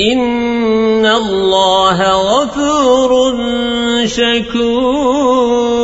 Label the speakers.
Speaker 1: إن الله غفور شكور